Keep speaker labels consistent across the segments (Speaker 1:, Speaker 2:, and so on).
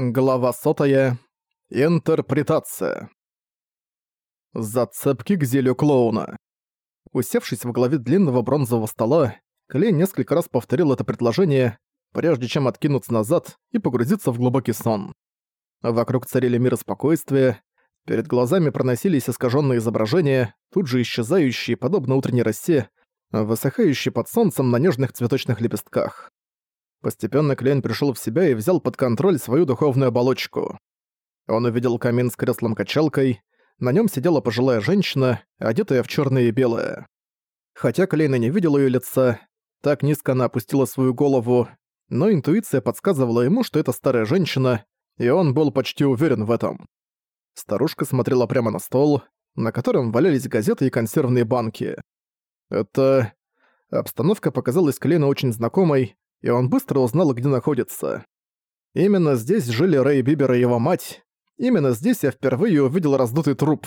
Speaker 1: Глава сотая. Интерпретация. Зацепки к зелью клоуна. Усевшись в главе длинного бронзового стола, Клей несколько раз повторил это предложение, прежде чем откинуться назад и погрузиться в глубокий сон. Вокруг царили мир и спокойствие, перед глазами проносились искаженные изображения, тут же исчезающие, подобно утренней росе, высыхающие под солнцем на нежных цветочных лепестках. Постепенно Клейн пришел в себя и взял под контроль свою духовную оболочку. Он увидел камин с креслом-качалкой, на нем сидела пожилая женщина, одетая в черное и белое. Хотя Клейн и не видел ее лица, так низко она опустила свою голову, но интуиция подсказывала ему, что это старая женщина, и он был почти уверен в этом. Старушка смотрела прямо на стол, на котором валялись газеты и консервные банки. Это... Обстановка показалась Клейну очень знакомой, и он быстро узнал, где находится. Именно здесь жили Рэй Бибер и его мать. Именно здесь я впервые увидел раздутый труп.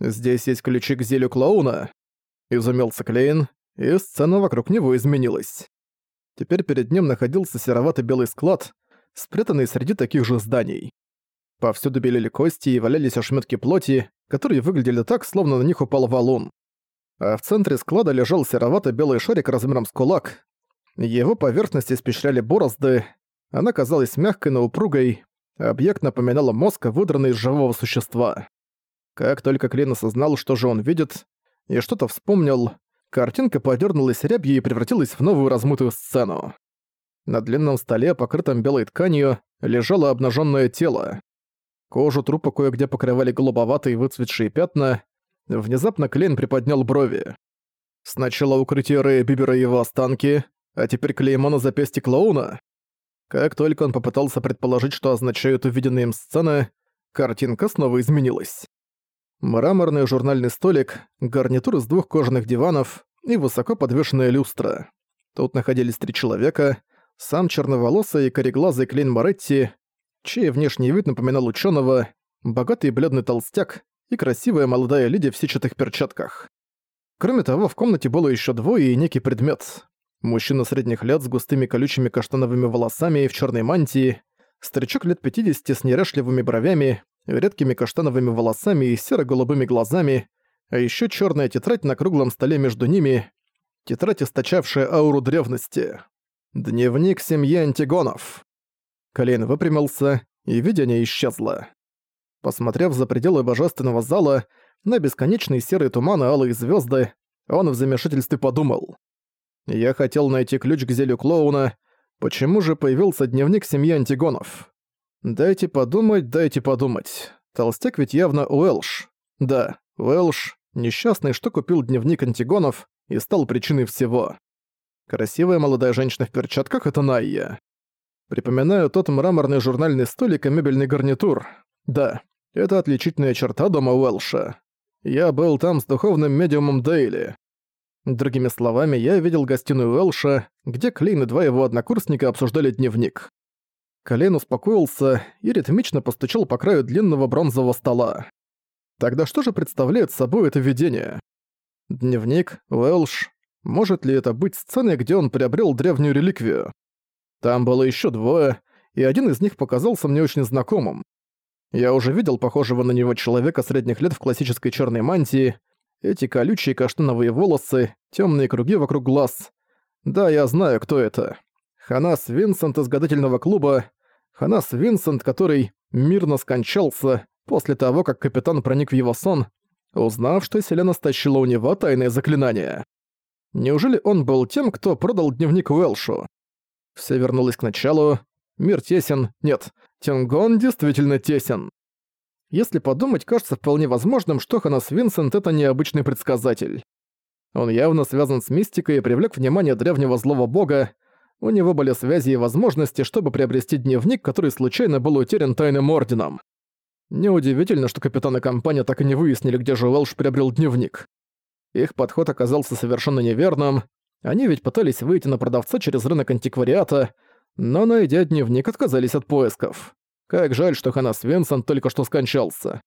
Speaker 1: Здесь есть ключи к зелью клоуна. Изумился Клейн, и сцена вокруг него изменилась. Теперь перед ним находился сероватый белый склад, спрятанный среди таких же зданий. Повсюду белели кости и валялись ошметки плоти, которые выглядели так, словно на них упал валун. А в центре склада лежал серовато-белый шарик размером с кулак, его поверхность испещряли борозды, она казалась мягкой, но упругой, объект напоминал мозг, выдранный из живого существа. Как только Клин осознал, что же он видит, и что-то вспомнил, картинка подернулась рябью и превратилась в новую размытую сцену. На длинном столе, покрытом белой тканью, лежало обнаженное тело. Кожу трупа кое-где покрывали голубоватые выцветшие пятна. Внезапно Клейн приподнял брови. Сначала укрытие Рэя Бибера и его останки, а теперь клеймо на запястье клоуна? Как только он попытался предположить, что означают увиденные им сцены, картинка снова изменилась. Мраморный журнальный столик, гарнитур из двух кожаных диванов и высоко подвешенная люстра. Тут находились три человека, сам черноволосый и кореглазый Клейн Моретти, чей внешний вид напоминал ученого, богатый бледный толстяк и красивая молодая леди в сетчатых перчатках. Кроме того, в комнате было еще двое и некий предмет. Мужчина средних лет с густыми колючими каштановыми волосами и в черной мантии, старичок лет 50 с неряшливыми бровями, редкими каштановыми волосами и серо-голубыми глазами, а еще черная тетрадь на круглом столе между ними, тетрадь, источавшая ауру древности. Дневник семьи Антигонов. Колейн выпрямился, и видение исчезло. Посмотрев за пределы божественного зала, на бесконечный серый туман и алые звезды, он в замешательстве подумал. Я хотел найти ключ к зелью клоуна. Почему же появился дневник семьи Антигонов? Дайте подумать, дайте подумать. Толстяк ведь явно Уэлш. Да, Уэлш, несчастный, что купил дневник Антигонов и стал причиной всего. Красивая молодая женщина в перчатках — это Найя. Припоминаю тот мраморный журнальный столик и мебельный гарнитур. Да, это отличительная черта дома Уэлша. Я был там с духовным медиумом Дейли. Другими словами, я видел гостиную Уэлша, где Клейн и два его однокурсника обсуждали дневник. Клейн успокоился и ритмично постучал по краю длинного бронзового стола. Тогда что же представляет собой это видение? Дневник, Уэлш. Может ли это быть сценой, где он приобрел древнюю реликвию? Там было еще двое, и один из них показался мне очень знакомым. Я уже видел похожего на него человека средних лет в классической черной мантии, эти колючие каштановые волосы, темные круги вокруг глаз. Да, я знаю, кто это. Ханас Винсент из гадательного клуба. Ханас Винсент, который мирно скончался после того, как капитан проник в его сон, узнав, что Селена стащила у него тайное заклинание. Неужели он был тем, кто продал дневник Уэлшу? Все вернулось к началу. Мир тесен. Нет, Тенгон действительно тесен. Если подумать, кажется вполне возможным, что Ханас Винсент — это необычный предсказатель. Он явно связан с мистикой и привлек внимание древнего злого бога. У него были связи и возможности, чтобы приобрести дневник, который случайно был утерян Тайным Орденом. Неудивительно, что капитаны компании так и не выяснили, где же Уэлш приобрел дневник. Их подход оказался совершенно неверным. Они ведь пытались выйти на продавца через рынок антиквариата, но, найдя дневник, отказались от поисков. Как жаль, что Ханас Винсент только что скончался.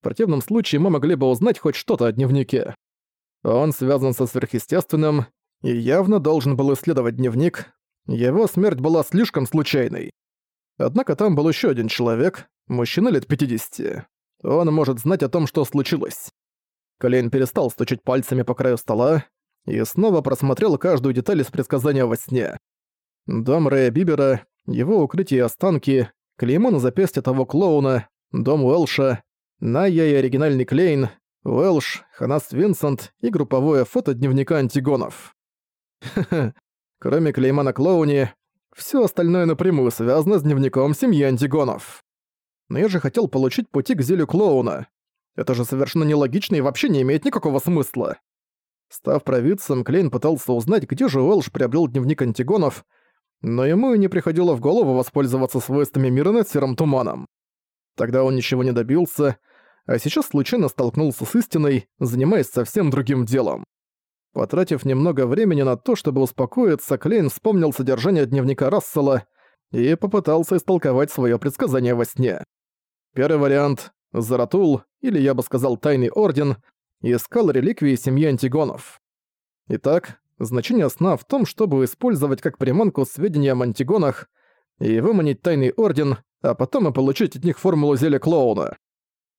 Speaker 1: В противном случае мы могли бы узнать хоть что-то о дневнике. Он связан со сверхъестественным и явно должен был исследовать дневник. Его смерть была слишком случайной. Однако там был еще один человек, мужчина лет 50. Он может знать о том, что случилось. Клейн перестал стучать пальцами по краю стола и снова просмотрел каждую деталь из предсказания во сне. Дом Рэя Бибера, его укрытие и останки, клеймо на запястье того клоуна, дом Уэлша, Найя и оригинальный Клейн, Уэлш, Ханас Винсент и групповое фото дневника антигонов. Кроме клейма на клоуне, все остальное напрямую связано с дневником семьи антигонов. Но я же хотел получить пути к зелью клоуна. Это же совершенно нелогично и вообще не имеет никакого смысла. Став провидцем, Клейн пытался узнать, где же Уэлш приобрел дневник антигонов, но ему и не приходило в голову воспользоваться свойствами мира над серым туманом. Тогда он ничего не добился, а сейчас случайно столкнулся с истиной, занимаясь совсем другим делом. Потратив немного времени на то, чтобы успокоиться, Клейн вспомнил содержание дневника Рассела и попытался истолковать свое предсказание во сне. Первый вариант — Заратул, или я бы сказал Тайный Орден, искал реликвии семьи Антигонов. Итак, значение сна в том, чтобы использовать как приманку сведения о Антигонах и выманить Тайный Орден, а потом и получить от них формулу зелья клоуна.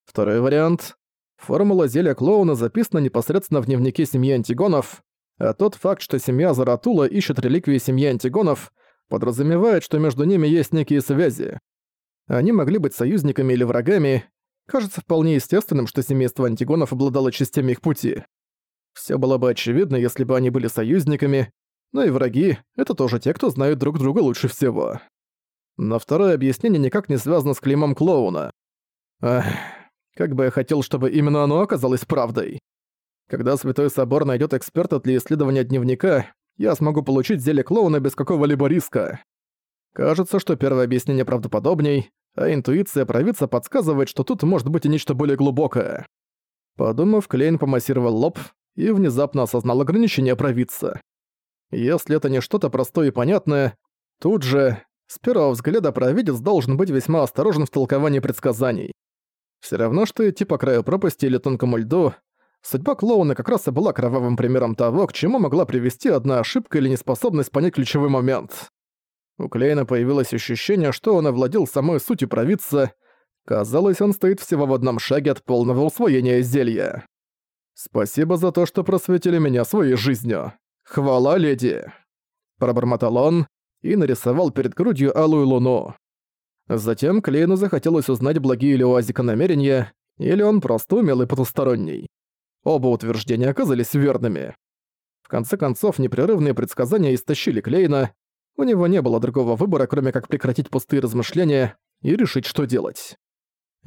Speaker 1: Второй вариант Формула зелья клоуна записана непосредственно в дневнике семьи Антигонов, а тот факт, что семья Заратула ищет реликвии семьи Антигонов, подразумевает, что между ними есть некие связи. Они могли быть союзниками или врагами. Кажется вполне естественным, что семейство Антигонов обладало частями их пути. Все было бы очевидно, если бы они были союзниками, но и враги — это тоже те, кто знают друг друга лучше всего. Но второе объяснение никак не связано с клеймом клоуна. Ах... Как бы я хотел, чтобы именно оно оказалось правдой. Когда Святой Собор найдет эксперта для исследования дневника, я смогу получить зелье клоуна без какого-либо риска. Кажется, что первое объяснение правдоподобней, а интуиция провидца подсказывает, что тут может быть и нечто более глубокое. Подумав, Клейн помассировал лоб и внезапно осознал ограничение провидца. Если это не что-то простое и понятное, тут же, с первого взгляда, провидец должен быть весьма осторожен в толковании предсказаний. Все равно, что идти по краю пропасти или тонкому льду, судьба клоуна как раз и была кровавым примером того, к чему могла привести одна ошибка или неспособность понять ключевой момент. У Клейна появилось ощущение, что он овладел самой сутью провидца. Казалось, он стоит всего в одном шаге от полного усвоения зелья. «Спасибо за то, что просветили меня своей жизнью. Хвала, леди!» Пробормотал он и нарисовал перед грудью алую луну. Затем Клейну захотелось узнать, благие ли у Азика намерения, или он просто умелый потусторонний. Оба утверждения оказались верными. В конце концов, непрерывные предсказания истощили Клейна, у него не было другого выбора, кроме как прекратить пустые размышления и решить, что делать.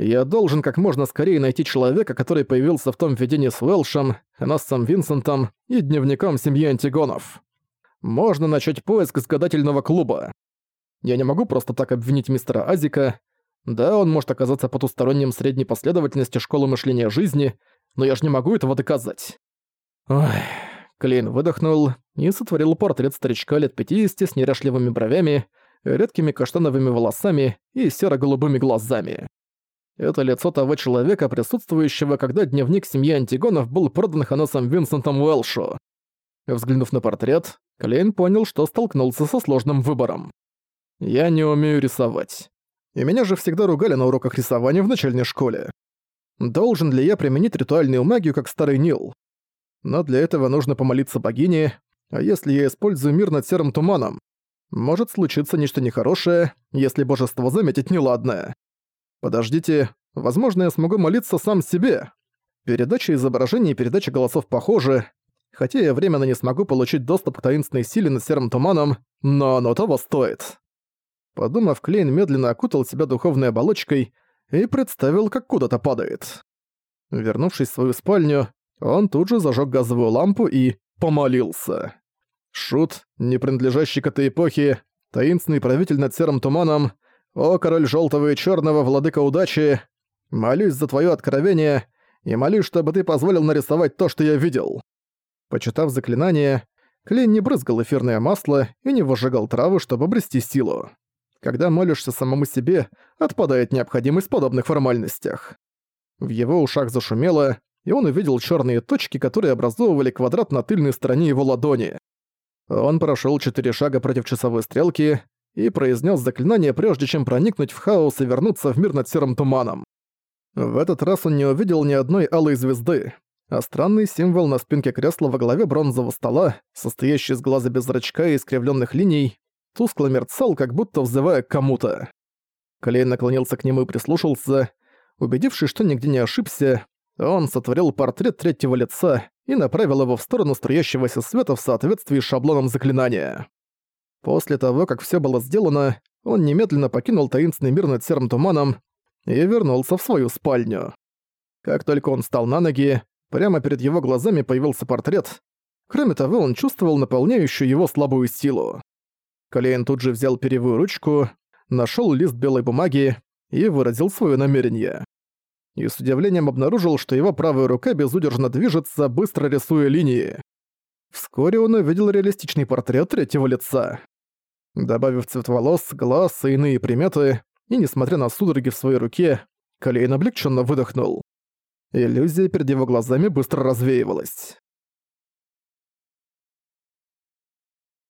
Speaker 1: Я должен как можно скорее найти человека, который появился в том видении с Уэлшем, Ханассом Винсентом и дневником семьи Антигонов. Можно начать поиск с гадательного клуба. Я не могу просто так обвинить мистера Азика. Да, он может оказаться потусторонним средней последовательности школы мышления жизни, но я же не могу этого доказать. Ой... Клейн выдохнул и сотворил портрет старичка лет 50 с неряшливыми бровями, редкими каштановыми волосами и серо-голубыми глазами. Это лицо того человека, присутствующего, когда дневник семьи Антигонов был продан Ханасом Винсентом Уэлшу. Взглянув на портрет, Клейн понял, что столкнулся со сложным выбором. Я не умею рисовать. И меня же всегда ругали на уроках рисования в начальной школе. Должен ли я применить ритуальную магию, как старый Нил? Но для этого нужно помолиться богине, а если я использую мир над серым туманом? Может случиться нечто нехорошее, если божество заметит неладное. Подождите, возможно, я смогу молиться сам себе. Передача изображений и передача голосов похожи, хотя я временно не смогу получить доступ к таинственной силе над серым туманом, но оно того стоит. Подумав, Клейн медленно окутал себя духовной оболочкой и представил, как куда-то падает. Вернувшись в свою спальню, он тут же зажег газовую лампу и помолился. Шут, не принадлежащий к этой эпохе, таинственный правитель над серым туманом, о король желтого и черного, владыка удачи, молюсь за твое откровение и молюсь, чтобы ты позволил нарисовать то, что я видел. Почитав заклинание, Клейн не брызгал эфирное масло и не выжигал травы, чтобы обрести силу. Когда молишься самому себе, отпадает необходимость в подобных формальностях. В его ушах зашумело, и он увидел черные точки, которые образовывали квадрат на тыльной стороне его ладони. Он прошел четыре шага против часовой стрелки, и произнес заклинание, прежде чем проникнуть в хаос и вернуться в мир над серым туманом. В этот раз он не увидел ни одной алой звезды, а странный символ на спинке кресла во главе бронзового стола, состоящий из глаза без зрачка и искривленных линий, тускло мерцал, как будто взывая к кому-то. Клей наклонился к нему и прислушался. Убедившись, что нигде не ошибся, он сотворил портрет третьего лица и направил его в сторону струящегося света в соответствии с шаблоном заклинания. После того, как все было сделано, он немедленно покинул таинственный мир над серым туманом и вернулся в свою спальню. Как только он встал на ноги, прямо перед его глазами появился портрет. Кроме того, он чувствовал наполняющую его слабую силу. Колейн тут же взял перьевую ручку, нашел лист белой бумаги и выразил свое намерение. И с удивлением обнаружил, что его правая рука безудержно движется, быстро рисуя линии. Вскоре он увидел реалистичный портрет третьего лица. Добавив цвет волос, глаз и иные приметы, и несмотря на судороги в своей руке, Калейн облегченно выдохнул. Иллюзия перед его глазами быстро развеивалась.